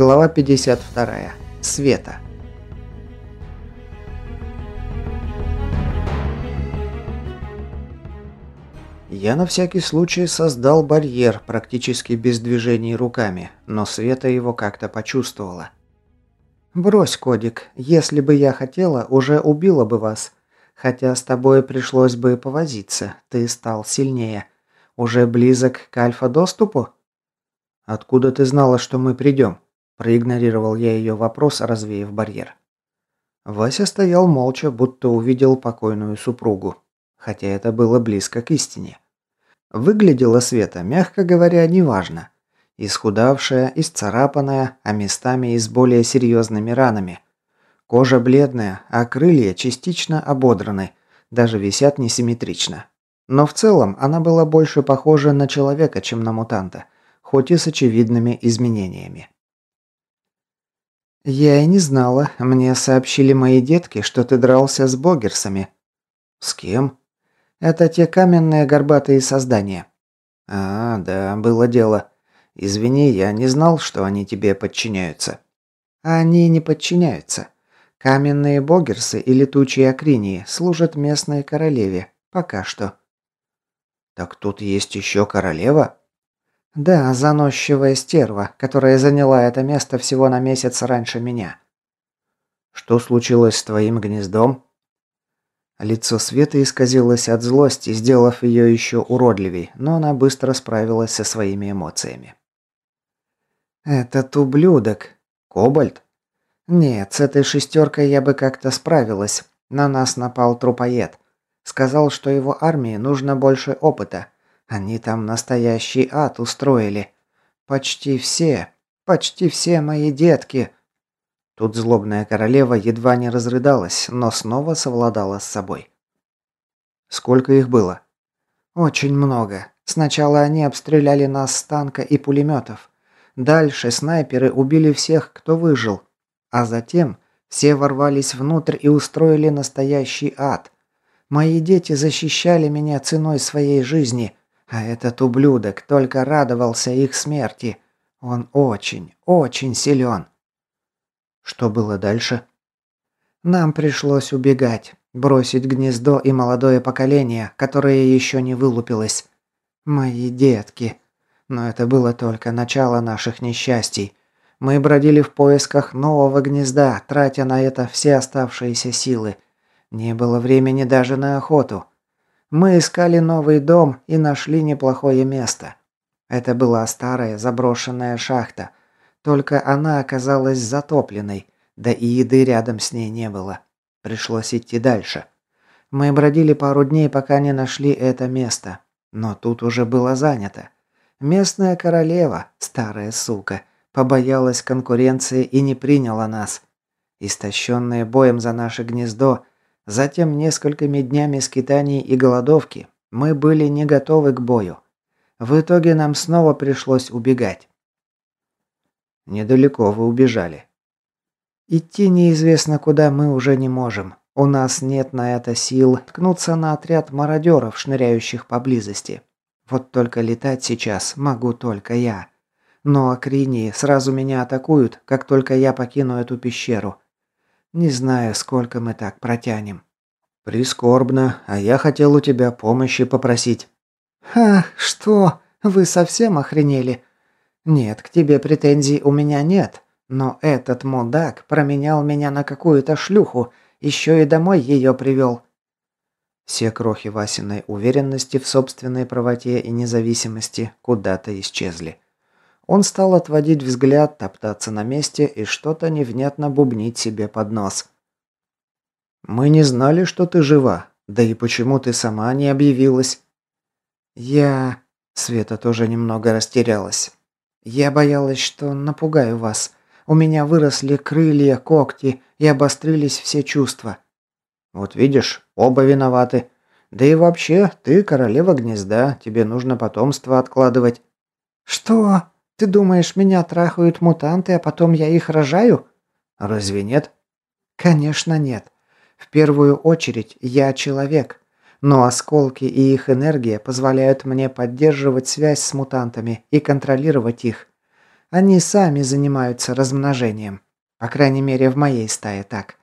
Глава 52. Света. Я на всякий случай создал барьер практически без движений руками, но Света его как-то почувствовала. «Брось, Кодик, если бы я хотела, уже убила бы вас. Хотя с тобой пришлось бы повозиться, ты стал сильнее. Уже близок к альфа-доступу?» «Откуда ты знала, что мы придем?» Проигнорировал я ее вопрос, развеяв барьер. Вася стоял молча, будто увидел покойную супругу. Хотя это было близко к истине. Выглядела Света, мягко говоря, неважно. Исхудавшая, исцарапанная, а местами и с более серьезными ранами. Кожа бледная, а крылья частично ободраны, даже висят несимметрично. Но в целом она была больше похожа на человека, чем на мутанта, хоть и с очевидными изменениями. «Я и не знала. Мне сообщили мои детки, что ты дрался с богерсами». «С кем?» «Это те каменные горбатые создания». «А, да, было дело. Извини, я не знал, что они тебе подчиняются». «Они не подчиняются. Каменные богерсы и летучие акринии служат местной королеве. Пока что». «Так тут есть еще королева?» Да, заносчивая стерва, которая заняла это место всего на месяц раньше меня. Что случилось с твоим гнездом? Лицо Светы исказилось от злости, сделав ее еще уродливей, но она быстро справилась со своими эмоциями. «Этот ублюдок. Кобальт?» «Нет, с этой шестеркой я бы как-то справилась. На нас напал трупоед. Сказал, что его армии нужно больше опыта. Они там настоящий ад устроили. Почти все, почти все мои детки. Тут злобная королева едва не разрыдалась, но снова совладала с собой. Сколько их было? Очень много. Сначала они обстреляли нас с танка и пулеметов. Дальше снайперы убили всех, кто выжил. А затем все ворвались внутрь и устроили настоящий ад. Мои дети защищали меня ценой своей жизни, а этот ублюдок только радовался их смерти. Он очень, очень силен. Что было дальше? Нам пришлось убегать, бросить гнездо и молодое поколение, которое еще не вылупилось. Мои детки. Но это было только начало наших несчастий. Мы бродили в поисках нового гнезда, тратя на это все оставшиеся силы. Не было времени даже на охоту. Мы искали новый дом и нашли неплохое место. Это была старая заброшенная шахта. Только она оказалась затопленной, да и еды рядом с ней не было. Пришлось идти дальше. Мы бродили пару дней, пока не нашли это место. Но тут уже было занято. Местная королева, старая сука, побоялась конкуренции и не приняла нас. Истощенные боем за наше гнездо, Затем несколькими днями скитаний и голодовки мы были не готовы к бою. В итоге нам снова пришлось убегать. Недалеко вы убежали. Идти неизвестно куда мы уже не можем. У нас нет на это сил ткнуться на отряд мародеров, шныряющих поблизости. Вот только летать сейчас могу только я. Но Акринии сразу меня атакуют, как только я покину эту пещеру. Не знаю, сколько мы так протянем. Прискорбно, а я хотел у тебя помощи попросить. Ха, что? Вы совсем охренели? Нет, к тебе претензий у меня нет, но этот мудак променял меня на какую-то шлюху, еще и домой ее привел. Все крохи Васиной уверенности в собственной правоте и независимости куда-то исчезли. Он стал отводить взгляд, топтаться на месте и что-то невнятно бубнить себе под нос. «Мы не знали, что ты жива. Да и почему ты сама не объявилась?» «Я...» Света тоже немного растерялась. «Я боялась, что напугаю вас. У меня выросли крылья, когти и обострились все чувства». «Вот видишь, оба виноваты. Да и вообще, ты королева гнезда, тебе нужно потомство откладывать». «Что?» Ты думаешь, меня трахают мутанты, а потом я их рожаю? Разве нет? Конечно, нет. В первую очередь я человек. Но осколки и их энергия позволяют мне поддерживать связь с мутантами и контролировать их. Они сами занимаются размножением. По крайней мере, в моей стае так.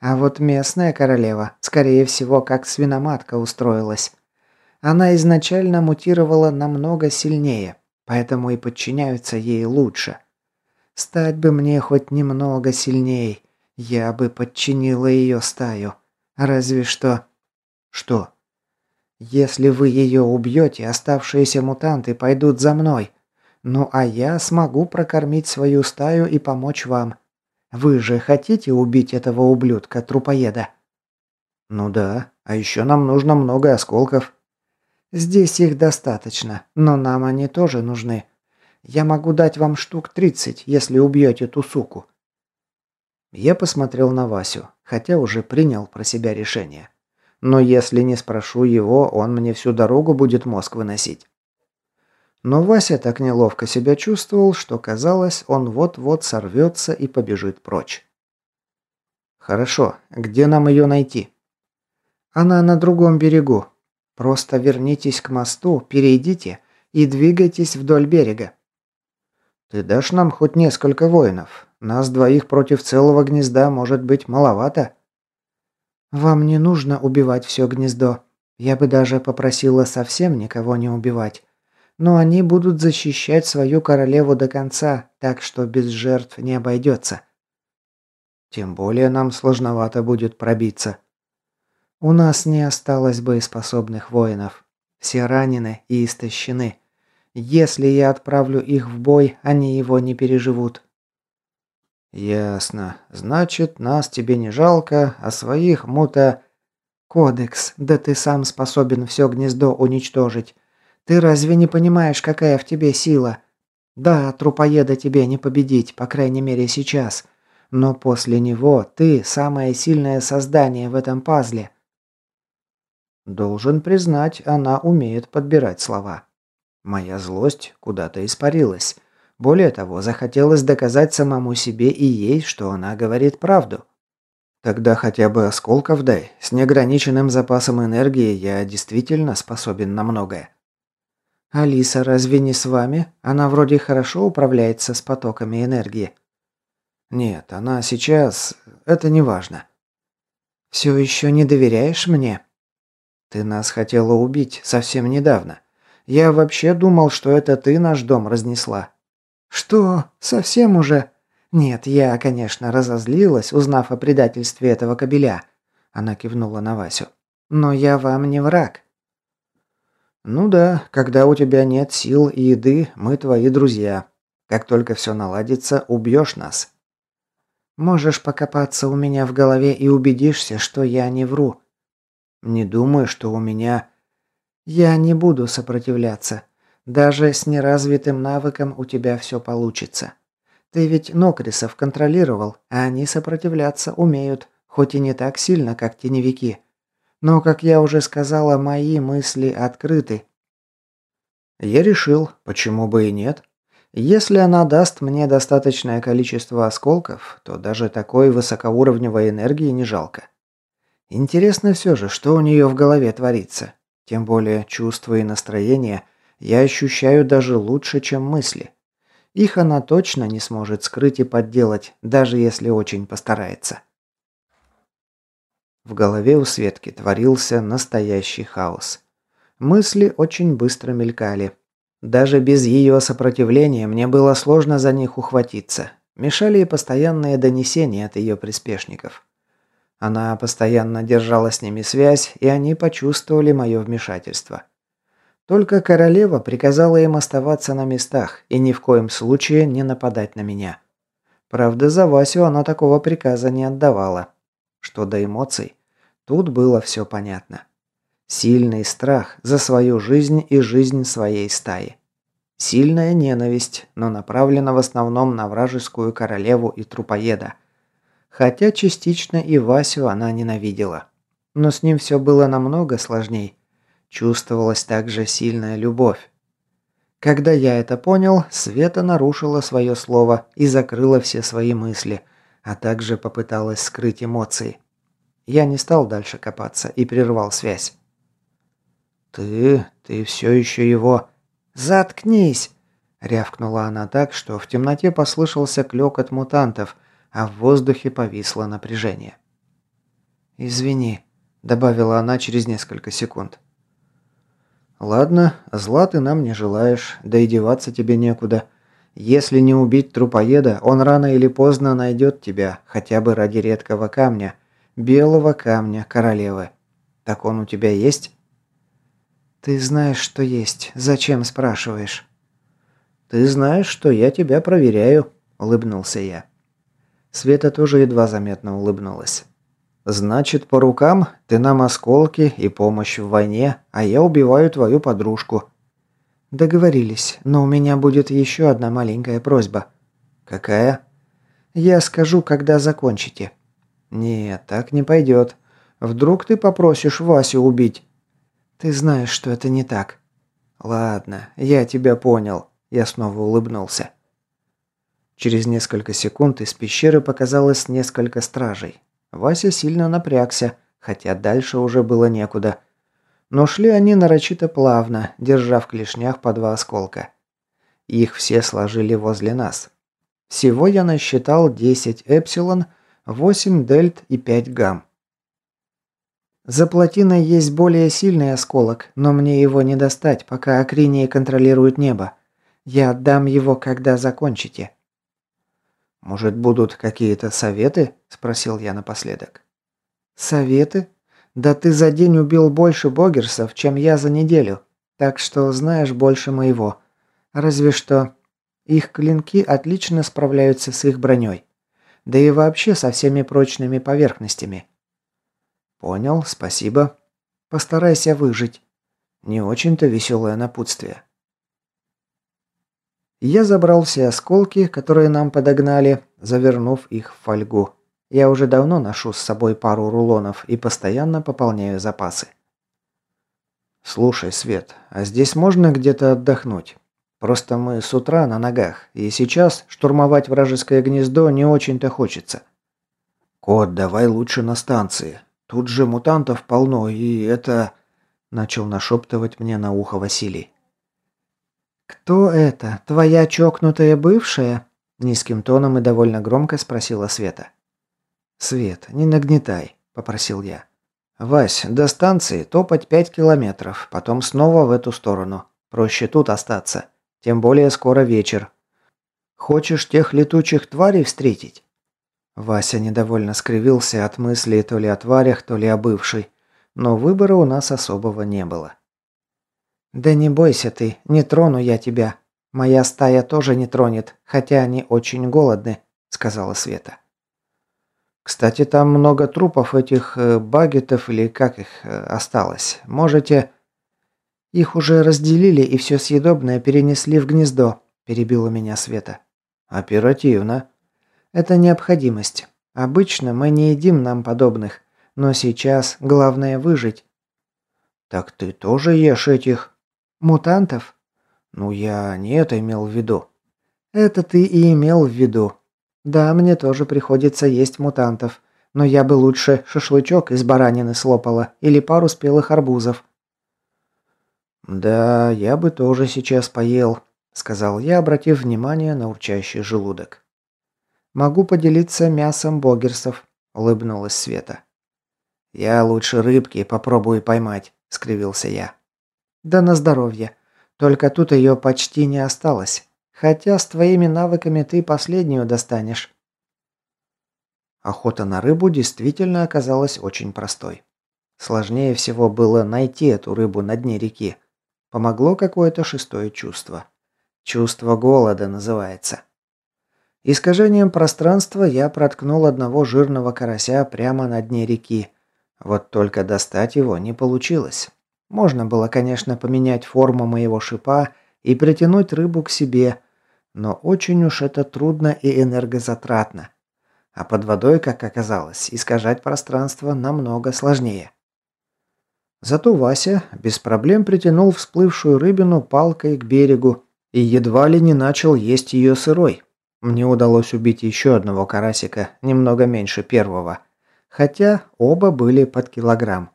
А вот местная королева, скорее всего, как свиноматка устроилась. Она изначально мутировала намного сильнее, поэтому и подчиняются ей лучше. Стать бы мне хоть немного сильней, я бы подчинила ее стаю. Разве что... Что? Если вы ее убьете, оставшиеся мутанты пойдут за мной. Ну а я смогу прокормить свою стаю и помочь вам. Вы же хотите убить этого ублюдка-трупоеда? Ну да, а еще нам нужно много осколков. Здесь их достаточно, но нам они тоже нужны. Я могу дать вам штук 30, если убьете ту суку. Я посмотрел на Васю, хотя уже принял про себя решение. Но если не спрошу его, он мне всю дорогу будет мозг выносить. Но Вася так неловко себя чувствовал, что казалось, он вот-вот сорвется и побежит прочь. «Хорошо, где нам ее найти?» «Она на другом берегу. Просто вернитесь к мосту, перейдите и двигайтесь вдоль берега». «Ты дашь нам хоть несколько воинов? Нас двоих против целого гнезда может быть маловато». «Вам не нужно убивать все гнездо. Я бы даже попросила совсем никого не убивать. Но они будут защищать свою королеву до конца, так что без жертв не обойдется». «Тем более нам сложновато будет пробиться». «У нас не осталось боеспособных воинов. Все ранены и истощены. Если я отправлю их в бой, они его не переживут. «Ясно. Значит, нас тебе не жалко, а своих мута...» «Кодекс, да ты сам способен все гнездо уничтожить. Ты разве не понимаешь, какая в тебе сила? Да, трупоеда тебе не победить, по крайней мере сейчас. Но после него ты самое сильное создание в этом пазле». Должен признать, она умеет подбирать слова. Моя злость куда-то испарилась. Более того, захотелось доказать самому себе и ей, что она говорит правду. Тогда хотя бы осколков дай. С неограниченным запасом энергии я действительно способен на многое. Алиса разве не с вами? Она вроде хорошо управляется с потоками энергии. Нет, она сейчас... Это не важно. Все еще не доверяешь мне? Ты нас хотела убить совсем недавно. Я вообще думал, что это ты наш дом разнесла. «Что? Совсем уже?» «Нет, я, конечно, разозлилась, узнав о предательстве этого кобеля». Она кивнула на Васю. «Но я вам не враг». «Ну да, когда у тебя нет сил и еды, мы твои друзья. Как только все наладится, убьешь нас». «Можешь покопаться у меня в голове и убедишься, что я не вру». «Не думаю, что у меня...» «Я не буду сопротивляться. Даже с неразвитым навыком у тебя все получится. Ты ведь Нокрисов контролировал, а они сопротивляться умеют, хоть и не так сильно, как теневики. Но, как я уже сказала, мои мысли открыты. Я решил, почему бы и нет. Если она даст мне достаточное количество осколков, то даже такой высокоуровневой энергии не жалко. Интересно все же, что у нее в голове творится. Тем более чувства и настроения я ощущаю даже лучше, чем мысли. Их она точно не сможет скрыть и подделать, даже если очень постарается. В голове у Светки творился настоящий хаос. Мысли очень быстро мелькали. Даже без ее сопротивления мне было сложно за них ухватиться. Мешали и постоянные донесения от ее приспешников. Она постоянно держала с ними связь, и они почувствовали мое вмешательство. Только королева приказала им оставаться на местах и ни в коем случае не нападать на меня. Правда, за Васю она такого приказа не отдавала. Что до эмоций, тут было все понятно. Сильный страх за свою жизнь и жизнь своей стаи. Сильная ненависть, но направлена в основном на вражескую королеву и трупоеда. Хотя частично и Васю она ненавидела. Но с ним все было намного сложней. Чувствовалась также сильная любовь. Когда я это понял, Света нарушила свое слово и закрыла все свои мысли, а также попыталась скрыть эмоции. Я не стал дальше копаться и прервал связь. «Ты... ты все еще его...» «Заткнись!» Рявкнула она так, что в темноте послышался клёкот мутантов, а в воздухе повисло напряжение. «Извини», – добавила она через несколько секунд. «Ладно, зла ты нам не желаешь, да и деваться тебе некуда. Если не убить трупоеда, он рано или поздно найдет тебя, хотя бы ради редкого камня, белого камня королевы. Так он у тебя есть?» «Ты знаешь, что есть. Зачем спрашиваешь?» «Ты знаешь, что я тебя проверяю», – улыбнулся я. Света тоже едва заметно улыбнулась. «Значит, по рукам ты нам осколки и помощь в войне, а я убиваю твою подружку». «Договорились, но у меня будет еще одна маленькая просьба». «Какая?» «Я скажу, когда закончите». «Нет, так не пойдет. Вдруг ты попросишь Васю убить?» «Ты знаешь, что это не так». «Ладно, я тебя понял. Я снова улыбнулся. Через несколько секунд из пещеры показалось несколько стражей. Вася сильно напрягся, хотя дальше уже было некуда. Но шли они нарочито плавно, держа в клешнях по два осколка. Их все сложили возле нас. Всего я насчитал 10 эпсилон, 8 дельт и 5 гамм. За плотиной есть более сильный осколок, но мне его не достать, пока Акринии контролируют небо. Я отдам его, когда закончите». «Может, будут какие-то советы?» – спросил я напоследок. «Советы? Да ты за день убил больше богерсов, чем я за неделю, так что знаешь больше моего. Разве что их клинки отлично справляются с их броней. Да и вообще со всеми прочными поверхностями». «Понял, спасибо. Постарайся выжить». Не очень-то веселое напутствие. Я забрал все осколки, которые нам подогнали, завернув их в фольгу. Я уже давно ношу с собой пару рулонов и постоянно пополняю запасы. «Слушай, Свет, а здесь можно где-то отдохнуть? Просто мы с утра на ногах, и сейчас штурмовать вражеское гнездо не очень-то хочется». «Кот, давай лучше на станции. Тут же мутантов полно, и это...» Начал нашептывать мне на ухо Василий. «Кто это? Твоя чокнутая бывшая?» Низким тоном и довольно громко спросила Света. «Свет, не нагнетай», – попросил я. «Вась, до станции топать пять километров, потом снова в эту сторону. Проще тут остаться. Тем более скоро вечер. Хочешь тех летучих тварей встретить?» Вася недовольно скривился от мыслей то ли о тварях, то ли о бывшей. Но выбора у нас особого не было. «Да не бойся ты, не трону я тебя. Моя стая тоже не тронет, хотя они очень голодны», – сказала Света. «Кстати, там много трупов этих э, багетов или как их э, осталось. Можете...» «Их уже разделили и все съедобное перенесли в гнездо», – перебила меня Света. «Оперативно». «Это необходимость. Обычно мы не едим нам подобных, но сейчас главное выжить». «Так ты тоже ешь этих?» Мутантов? Ну, я не это имел в виду. Это ты и имел в виду. Да, мне тоже приходится есть мутантов. Но я бы лучше шашлычок из баранины слопала или пару спелых арбузов. Да, я бы тоже сейчас поел, сказал я, обратив внимание на урчащий желудок. Могу поделиться мясом богерсов, улыбнулась Света. Я лучше рыбки попробую поймать, скривился я. Да на здоровье. Только тут ее почти не осталось. Хотя с твоими навыками ты последнюю достанешь. Охота на рыбу действительно оказалась очень простой. Сложнее всего было найти эту рыбу на дне реки. Помогло какое-то шестое чувство. Чувство голода называется. Искажением пространства я проткнул одного жирного карася прямо на дне реки. Вот только достать его не получилось. Можно было, конечно, поменять форму моего шипа и притянуть рыбу к себе, но очень уж это трудно и энергозатратно. А под водой, как оказалось, искажать пространство намного сложнее. Зато Вася без проблем притянул всплывшую рыбину палкой к берегу и едва ли не начал есть ее сырой. Мне удалось убить еще одного карасика, немного меньше первого, хотя оба были под килограмм.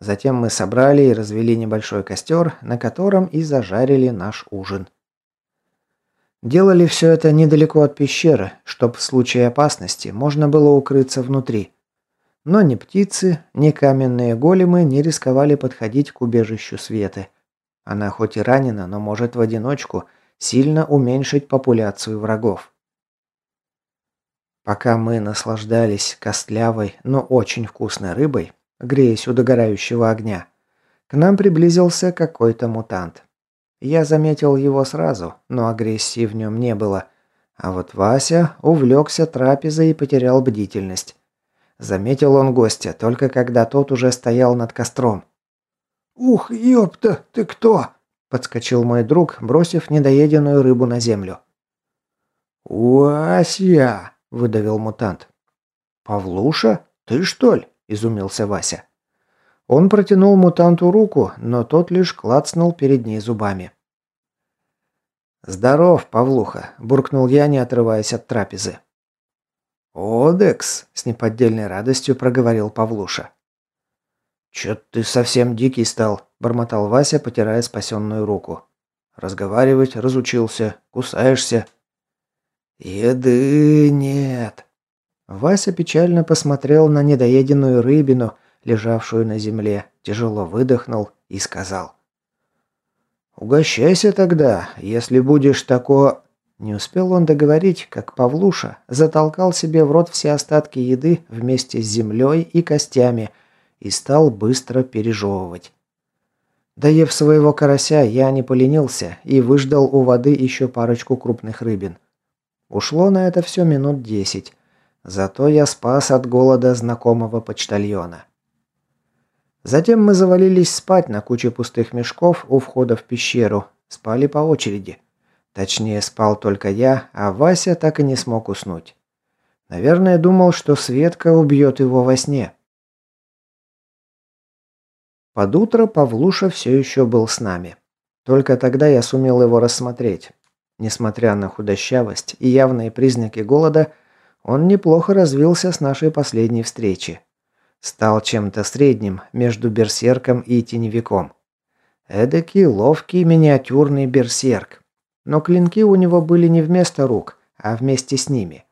Затем мы собрали и развели небольшой костер, на котором и зажарили наш ужин. Делали все это недалеко от пещеры, чтобы в случае опасности можно было укрыться внутри. Но ни птицы, ни каменные големы не рисковали подходить к убежищу Светы. Она хоть и ранена, но может в одиночку сильно уменьшить популяцию врагов. Пока мы наслаждались костлявой, но очень вкусной рыбой, греясь у догорающего огня, к нам приблизился какой-то мутант. Я заметил его сразу, но агрессии в нем не было. А вот Вася увлекся трапезой и потерял бдительность. Заметил он гостя, только когда тот уже стоял над костром. «Ух, ёпта, ты кто?» – подскочил мой друг, бросив недоеденную рыбу на землю. «Вася!» – выдавил мутант. «Павлуша? Ты что ли?» – изумился Вася. Он протянул мутанту руку, но тот лишь клацнул перед ней зубами. «Здоров, Павлуха», – буркнул я, не отрываясь от трапезы. «Одекс», – с неподдельной радостью проговорил Павлуша. «Чё ты совсем дикий стал», – бормотал Вася, потирая спасенную руку. «Разговаривать разучился, кусаешься». «Еды нет». Вася печально посмотрел на недоеденную рыбину – лежавшую на земле, тяжело выдохнул и сказал. «Угощайся тогда, если будешь тако...» Не успел он договорить, как Павлуша затолкал себе в рот все остатки еды вместе с землей и костями и стал быстро пережевывать. Доев своего карася, я не поленился и выждал у воды еще парочку крупных рыбин. Ушло на это все минут десять. Зато я спас от голода знакомого почтальона. Затем мы завалились спать на куче пустых мешков у входа в пещеру. Спали по очереди. Точнее, спал только я, а Вася так и не смог уснуть. Наверное, думал, что Светка убьет его во сне. Под утро Павлуша все еще был с нами. Только тогда я сумел его рассмотреть. Несмотря на худощавость и явные признаки голода, он неплохо развился с нашей последней встречи. Стал чем-то средним между берсерком и теневиком. Эдакий ловкий миниатюрный берсерк. Но клинки у него были не вместо рук, а вместе с ними.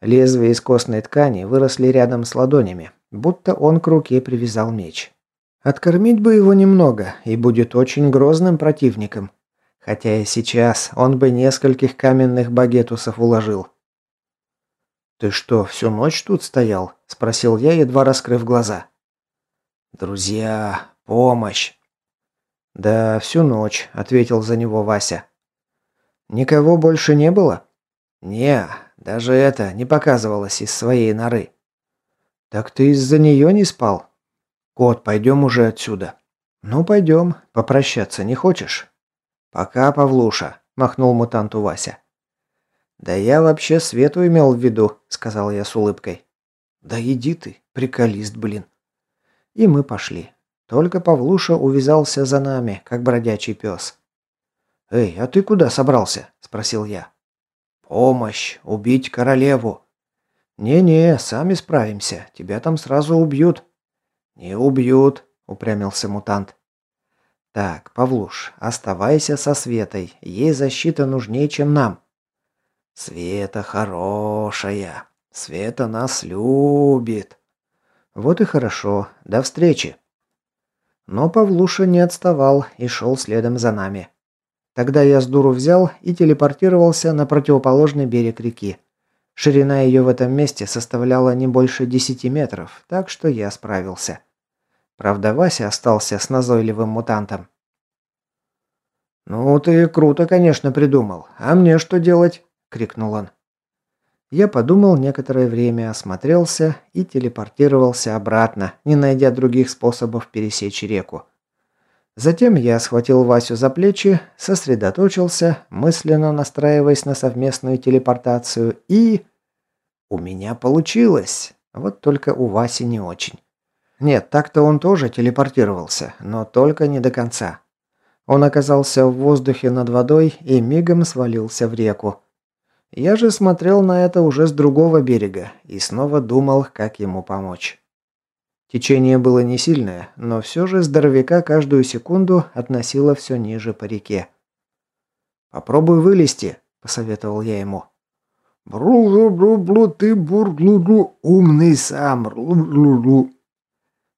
Лезвия из костной ткани выросли рядом с ладонями, будто он к руке привязал меч. Откормить бы его немного, и будет очень грозным противником. Хотя и сейчас он бы нескольких каменных багетусов уложил. «Ты что, всю ночь тут стоял?» – спросил я, едва раскрыв глаза. «Друзья, помощь!» «Да, всю ночь», – ответил за него Вася. «Никого больше не было?» «Не, даже это не показывалось из своей норы». «Так ты из-за нее не спал?» «Кот, пойдем уже отсюда». «Ну, пойдем. Попрощаться не хочешь?» «Пока, Павлуша», – махнул мутанту Вася. «Да я вообще Свету имел в виду», — сказал я с улыбкой. «Да иди ты, приколист, блин». И мы пошли. Только Павлуша увязался за нами, как бродячий пес. «Эй, а ты куда собрался?» – спросил я. «Помощь! Убить королеву!» «Не-не, сами справимся. Тебя там сразу убьют». «Не убьют», – упрямился мутант. «Так, Павлуш, оставайся со Светой. Ей защита нужнее, чем нам». Света хорошая. Света нас любит. Вот и хорошо. До встречи. Но Павлуша не отставал и шел следом за нами. Тогда я с дуру взял и телепортировался на противоположный берег реки. Ширина ее в этом месте составляла не больше 10 метров, так что я справился. Правда, Вася остался с назойливым мутантом. «Ну, ты круто, конечно, придумал. А мне что делать?» – крикнул он. Я подумал некоторое время, осмотрелся и телепортировался обратно, не найдя других способов пересечь реку. Затем я схватил Васю за плечи, сосредоточился, мысленно настраиваясь на совместную телепортацию и... У меня получилось. Вот только у Васи не очень. Нет, так-то он тоже телепортировался, но только не до конца. Он оказался в воздухе над водой и мигом свалился в реку. Я же смотрел на это уже с другого берега и снова думал, как ему помочь. Течение было не сильное, но все же здоровяка каждую секунду относило все ниже по реке. «Попробуй вылезти», – посоветовал я ему. «Бру-бру-бру, ты бур-блу-блу, умный сам, бру-блу-блу».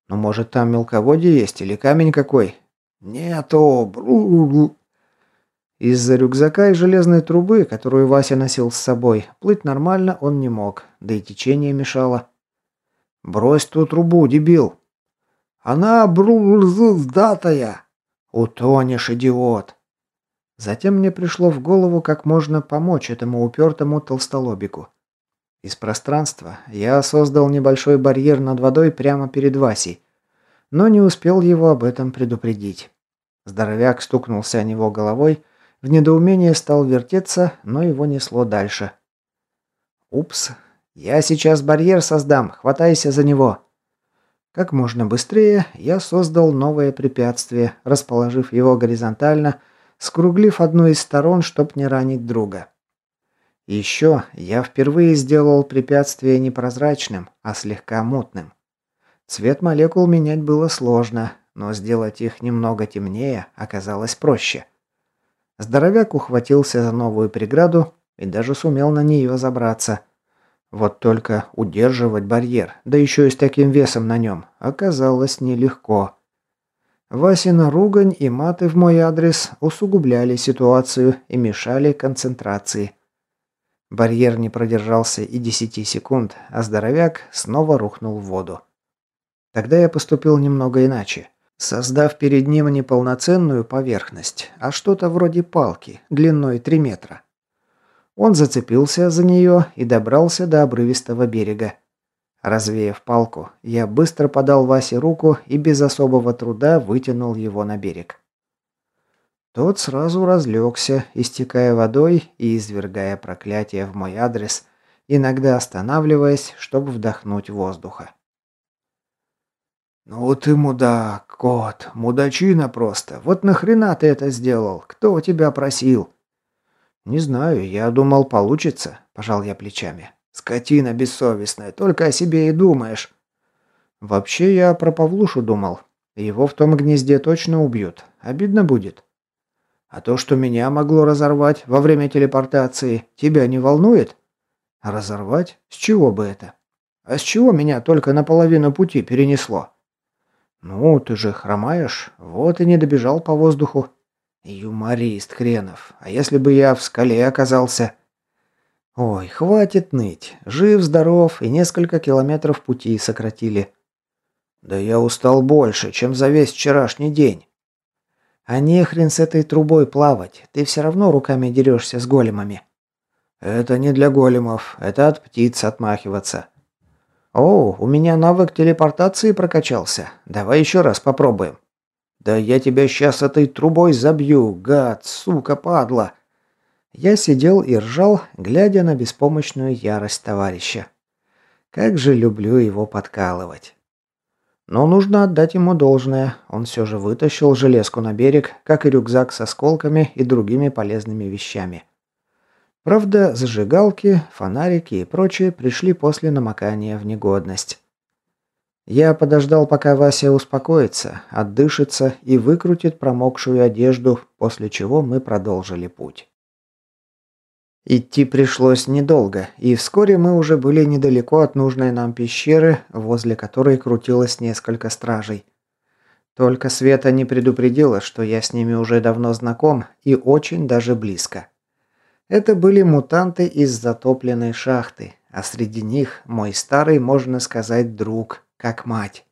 «Ну, может, там мелководье есть или камень какой?» «Нету, бру-блу-блу». Из-за рюкзака и железной трубы, которую Вася носил с собой, плыть нормально он не мог, да и течение мешало. «Брось ту трубу, дебил!» «Она бру-бру-сдатая!» «Утонешь, идиот!» Затем мне пришло в голову, как можно помочь этому упертому толстолобику. Из пространства я создал небольшой барьер над водой прямо перед Васей, но не успел его об этом предупредить. Здоровяк стукнулся о него головой, в недоумении стал вертеться, но его несло дальше. «Упс, я сейчас барьер создам, хватайся за него!» Как можно быстрее я создал новое препятствие, расположив его горизонтально скруглив одну из сторон, чтоб не ранить друга. Еще я впервые сделал препятствие не прозрачным, а слегка мутным. Цвет молекул менять было сложно, но сделать их немного темнее оказалось проще. Здоровяк ухватился за новую преграду и даже сумел на нее забраться. Вот только удерживать барьер, да еще и с таким весом на нем, оказалось нелегко. Васина ругань и маты в мой адрес усугубляли ситуацию и мешали концентрации. Барьер не продержался и десяти секунд, а здоровяк снова рухнул в воду. Тогда я поступил немного иначе, создав перед ним не полноценную поверхность, а что-то вроде палки, длиной 3 метра. Он зацепился за нее и добрался до обрывистого берега. Развеяв палку, я быстро подал Васе руку и без особого труда вытянул его на берег. Тот сразу разлегся, истекая водой и извергая проклятие в мой адрес, иногда останавливаясь, чтобы вдохнуть воздуха. «Ну ты мудак, кот, мудачина просто. Вот нахрена ты это сделал? Кто у тебя просил?» «Не знаю, я думал, получится», – пожал я плечами. Скотина бессовестная, только о себе и думаешь. Вообще я про Павлушу думал. Его в том гнезде точно убьют. Обидно будет. А то, что меня могло разорвать во время телепортации, тебя не волнует? Разорвать? С чего бы это? А с чего меня только наполовину пути перенесло? Ну, ты же хромаешь, вот и не добежал по воздуху. Юморист хренов. А если бы я в скале оказался? Ой, хватит ныть. Жив, здоров и несколько километров пути сократили. Да я устал больше, чем за весь вчерашний день. А не хрен с этой трубой плавать. Ты все равно руками дерешься с големами. Это не для големов, это от птиц отмахиваться. О, у меня навык телепортации прокачался. Давай еще раз попробуем. Да я тебя сейчас этой трубой забью, гад, сука, падла. Я сидел и ржал, глядя на беспомощную ярость товарища. Как же люблю его подкалывать. Но нужно отдать ему должное. Он все же вытащил железку на берег, как и рюкзак с осколками и другими полезными вещами. Правда, зажигалки, фонарики и прочее пришли после намокания в негодность. Я подождал, пока Вася успокоится, отдышится и выкрутит промокшую одежду, после чего мы продолжили путь. Идти пришлось недолго, и вскоре мы уже были недалеко от нужной нам пещеры, возле которой крутилось несколько стражей. Только Света не предупредила, что я с ними уже давно знаком и очень даже близко. Это были мутанты из затопленной шахты, а среди них мой старый, можно сказать, друг, как мать.